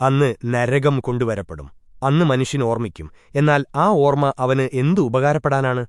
അന്ന് നരകം കൊണ്ടുവരപ്പെടും. അന്ന് മനുഷ്യൻ ഓർമ്മിക്കും. എന്നാൽ ആ ഓർമ്മ അവന് എന്തു ഉപകാരപ്പെടാനാണ്?